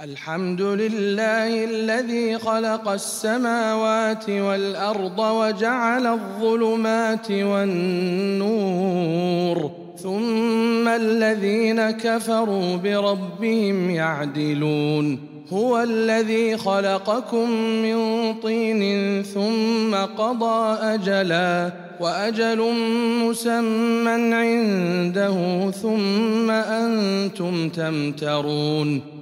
الحمد لله الذي خلق السماوات والأرض وجعل الظلمات والنور ثم الذين كفروا بربهم يعدلون. هو الذي خلقكم من طين ثم قضى أجلا وأجل مسمى عنده ثم أنتم تمترون.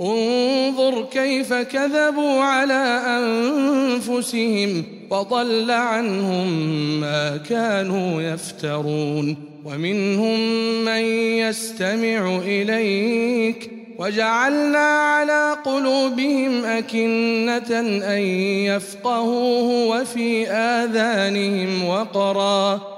انظر كيف كذبوا على أنفسهم وضل عنهم ما كانوا يفترون. ومنهم من يستمع إليك. وجعلنا على قلوبهم أكنة أن يفقهوه وفي آذانهم وقرا.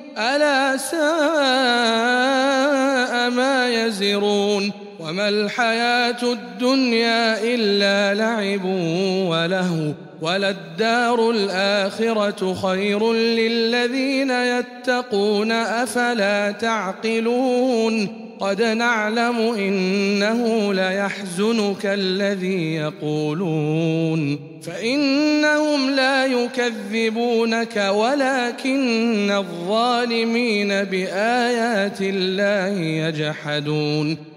ألا ساء ما يزرون وما الحياة الدنيا إلا لعب ولهو وللدار الآخرة خير للذين يتقون أفلا تعقلون قد نعلم إنه ليحزنك الذي يقولون فإنهم لا يكذبونك ولكن الظالمين بآيات الله يجحدون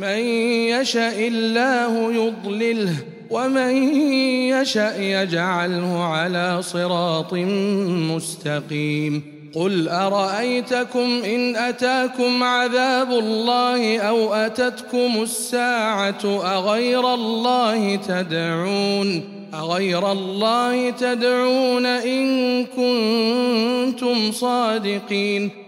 من يشاء الله يضلله ومن يشاء يجعله على صراط مستقيم. قل أرأيتكم إن أتاكم عذاب الله أو أتتكم الساعة أغير الله تدعون؟ أغير الله تدعون إن كنتم صادقين.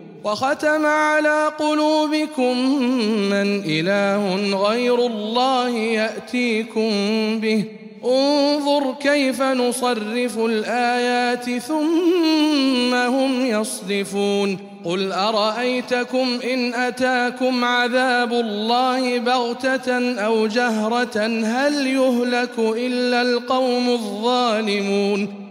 وختم على قلوبكم من إله غير الله يأتيكم به. انظر كيف نصرف الآيات ثم هم يصدفون قل أرأيتكم إن أتاكم عذاب الله بغتة أو جهرة هل يهلك إلا القوم الظالمون؟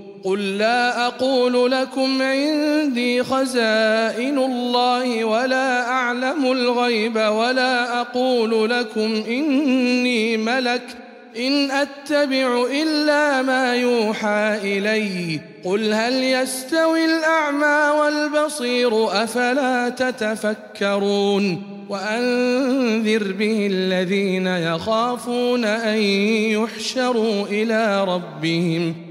قل لا أقول لكم عندي خزائن الله ولا اعلم الغيب ولا أقول لكم اني ملك ان اتبع الا ما يوحى الي قل هل يستوي الاعمى والبصير افلا تتفكرون وانذر به الذين يخافون ان يحشروا إلى ربهم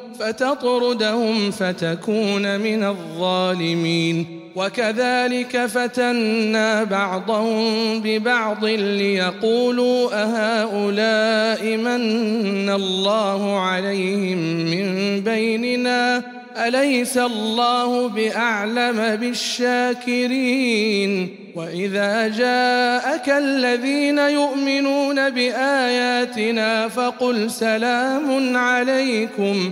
فتطردهم فتكون من الظالمين. وكذلك فتنا بعضهم ببعض ليقولوا أهؤلاء من الله عليهم من بيننا؟ أليس الله بأعلم بالشاكرين؟ وإذا جاءك الذين يؤمنون بآياتنا فقل سلام عليكم.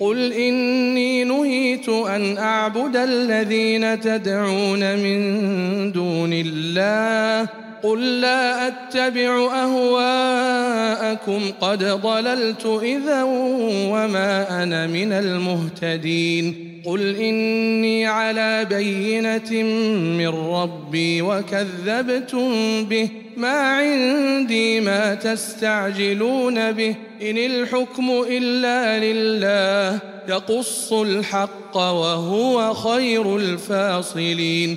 قل إني نهيت أن أعبد الذين تدعون من دون الله قل لا أتبع أهواءكم قد ضللت إذا وما أنا من المهتدين قل إني على بينة من ربي وكذبتم به ما عندي ما تستعجلون به إن الحكم إلا لله يقص الحق وهو خير الفاصلين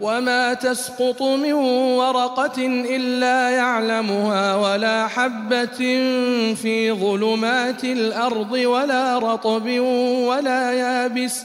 وما تسقط من ورقة إلا يعلمها ولا حبة في ظلمات الأرض ولا رطب ولا يابس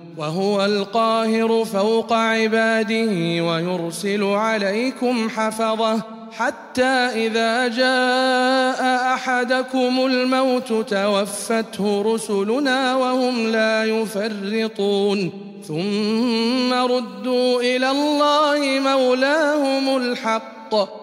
وهو القاهر فوق عباده ويرسل عليكم حفظه حتى إذا جاء أحدكم الموت توفته رسلنا وهم لا يفرطون. ثم ردوا إلى الله مولاهم الحق.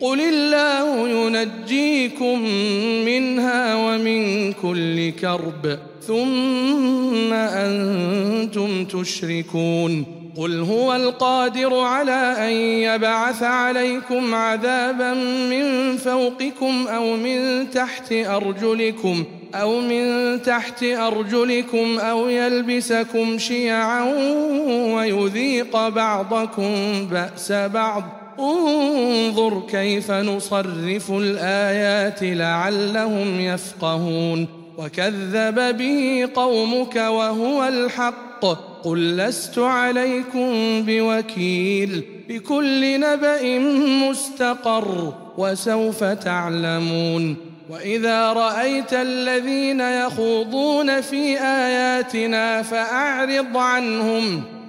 قل الله ينجيكم منها ومن كل كرب ثم أنتم تشركون قل هو القادر على أن يبعث عليكم عذابا من فوقكم أو من تحت أرجلكم أو من تحت أرجلكم أو يلبسكم شيعا ويذيق بعضكم بأس بعض انظر كيف نصرف الآيات لعلهم يفقهون. وكذب به قومك وهو الحق. قل لست عليكم بوكيل. بكل نبأ مستقر. وسوف تعلمون. وإذا رأيت الذين يخوضون في آياتنا فأعرض عنهم.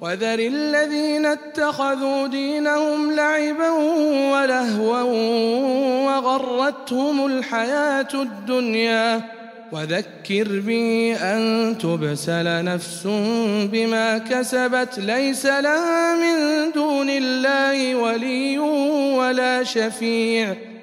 وذر الذين اتخذوا دينهم لعبا ولهوا وغرتهم الحياة الدنيا وذكر به أن تبسل نفس بما كسبت ليس لها من دون الله ولي ولا شفيع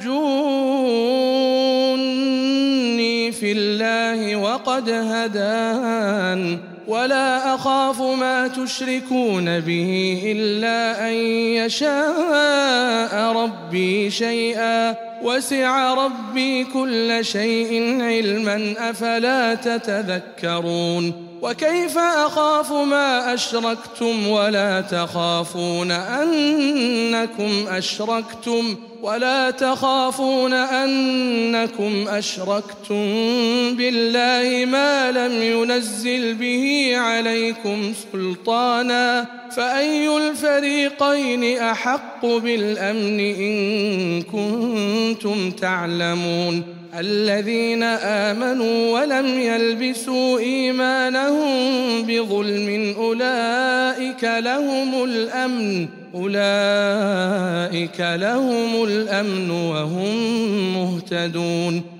يحاجوني في الله وقد هدان ولا أخاف ما تشركون به إلا أن يشاء ربي شيئا وسع ربي كل شيء علما أفلا تتذكرون وكيف أخاف ما أشركتم ولا تخافون أنكم أشركتم ولا تخافون أنكم أشركتم بالله ما لم ينزل به عليكم سلطانا فأي الفريقين أحق بالأمن إن كنتم تعلمون الذين آمنوا ولم يلبسوا إيمانهم بظلم أولئك لهم الأمن أولئك لهم الأمن وهم مهتدون.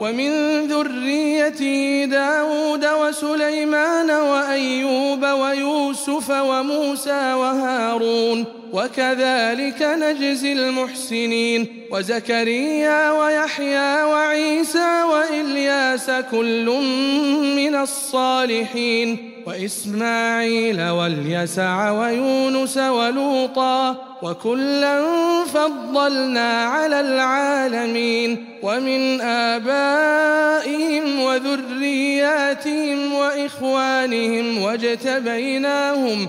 ومن ذريته داود وسليمان وأيوب ويوسف وموسى وهارون وكذلك نجزي المحسنين. وزكريا ويحيى وعيسى وإلياس كل من الصالحين. وإسماعيل واليسع ويونس ولوطا وكلا فضلنا على العالمين. ومن آبائهم وذرياتهم وإخوانهم واجتبيناهم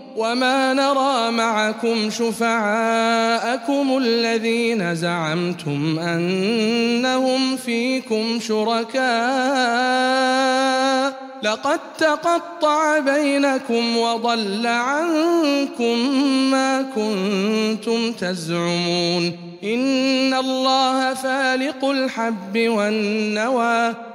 وما نرى معكم شفعاءكم الذين زعمتم أنهم فيكم شركاء لقد تقطع بينكم وضل عنكم ما كنتم تزعمون إن الله فالق الحب والنوى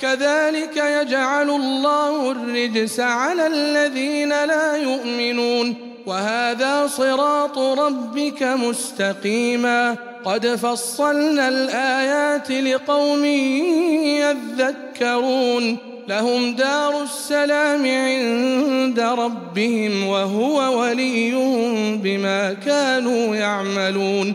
كذلك يجعل الله الرجس على الذين لا يؤمنون وهذا صراط ربك مستقيما. قد فصلنا الآيات لقوم يذكرون لهم دار السلام عند ربهم وهو وليهم بما كانوا يعملون.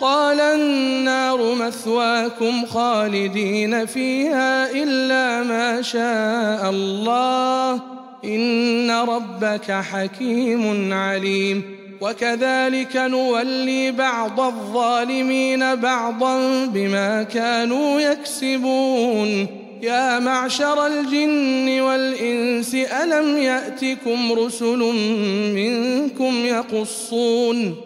قال النار مثواكم خالدين فيها إلا ما شاء الله. إن ربك حكيم عليم. وكذلك نولي بعض الظالمين بعضا بما كانوا يكسبون. يا معشر الجن والإنس ألم يأتكم رسل منكم يقصون؟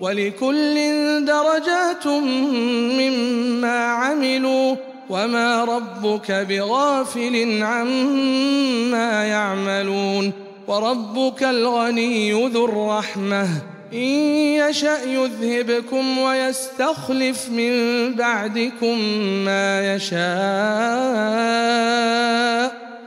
ولكل درجات مما عملوا. وما ربك بغافل عما يعملون. وربك الغني ذو الرحمة. إن يشأ يذهبكم ويستخلف من بعدكم ما يشاء.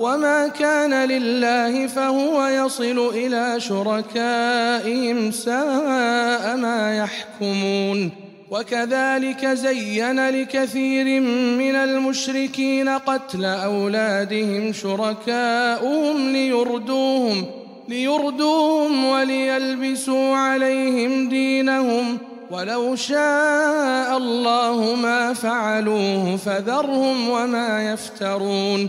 وما كان لله فهو يصل إلى شركائهم ساء ما يحكمون وكذلك زين لكثير من المشركين قتل أولادهم شركاؤهم ليردوهم ليردوهم وليلبسوا عليهم دينهم ۖ ولو شاء الله ما فعلوه فذرهم وما يفترون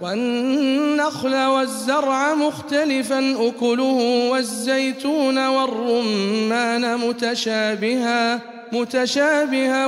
والنخل والزرع مختلفا أكله والزيتون والرمان متشابها متشابها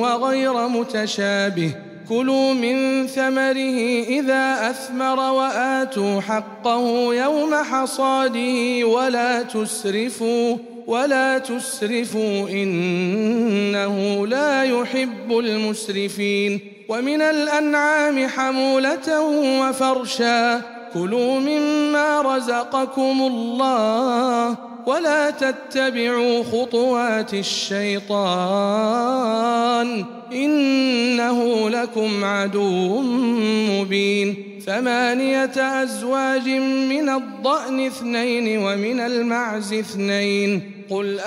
وغير متشابه. كلوا من ثمره إذا أثمر وآتوا حقه يوم حصاده ولا تسرفوا ولا تسرفوا إنه لا يحب المسرفين. ومن الأنعام حمولة وفرشا. كلوا مما رزقكم الله. ولا تتبعوا خطوات الشيطان إنه لكم عدو مبين ثمانية أزواج من الضأن اثنين ومن المعز اثنين قل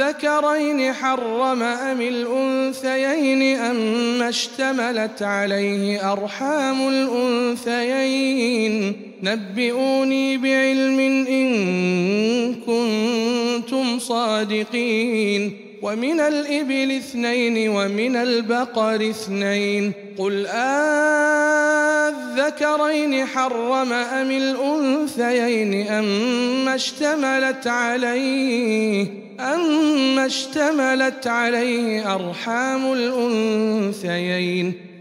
أذكرين حرم أم الأنثيين أم اشتملت عليه أرحام الأنثيين نبئوني بعلم إن كنتم صادقين. ومن الإبل اثنين ومن البقر اثنين. قل أذكرين حرم أم الأنثيين؟ أما اشتملت عليه أما اشتملت عليه أرحام الأنثيين؟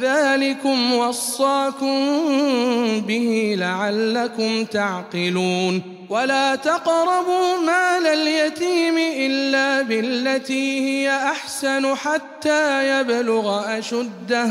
ذلكم وصاكم به لعلكم تعقلون. ولا تقربوا مال اليتيم إلا بالتي هي أحسن حتى يبلغ أشده.